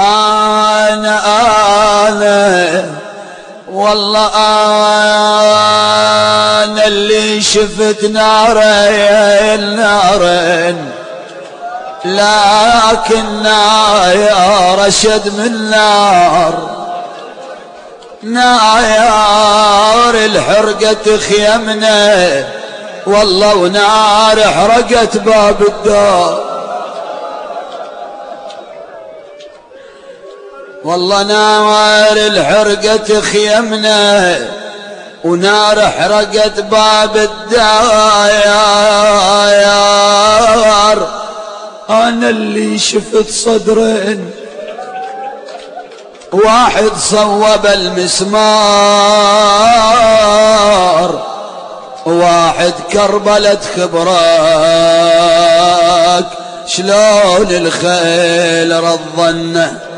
أنا أنا والله أنا اللي شفت نارين نارين. لكن نار أشد من نار. نار الحرقة خيمنا والله ونار حرقت باب الدار. والله نار الحرقة خيمنا ونار حرقت باب الدار أنا اللي شفت صدرين. واحد صوب المسمار واحد كربلت خبرك. شلون الخيل رضنا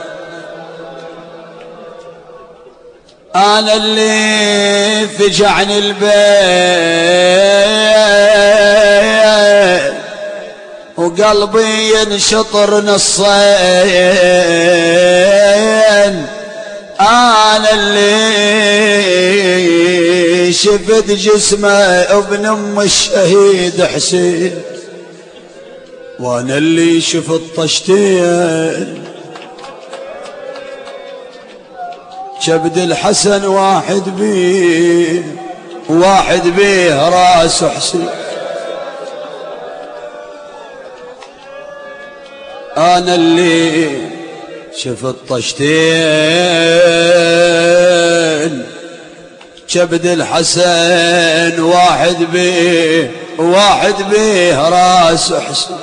أنا اللي فجعني البيت وقلبي ينشطر نصين. أنا اللي شفت جسمه ابن أم الشهيد حسين. وأنا اللي شفت طشتين. كبد الحسن واحد بيه واحد بيه راس حسين. أنا اللي شفت طشتين كبد الحسن واحد بيه واحد بيه راس حسين.